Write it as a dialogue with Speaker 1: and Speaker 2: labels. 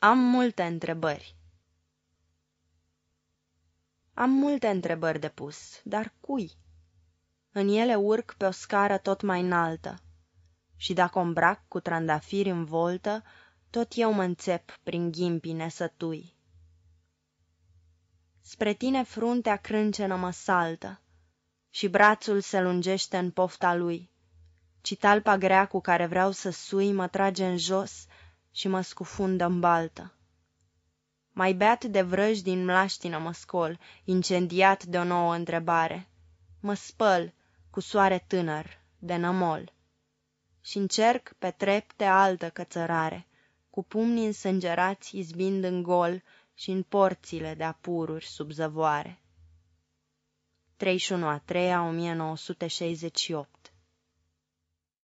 Speaker 1: Am multe întrebări. Am multe întrebări de pus, dar cui? În ele urc pe o scară tot mai înaltă și dacă o îmbrac cu trandafiri în voltă, tot eu mă înțep prin ghimpii nesătui. Spre tine fruntea crâncenă mă saltă și brațul se lungește în pofta lui, ci talpa grea cu care vreau să sui mă trage în jos și mă scufundă în baltă. Mai beat de vrăji din mlaștină mă scol, incendiat de o nouă întrebare. Mă spăl cu soare tânăr, de nămol. și încerc pe trepte altă cățărare, cu pumnii însângerați izbind în gol și în porțile de apururi sub zăvoare. 31 a 3 1968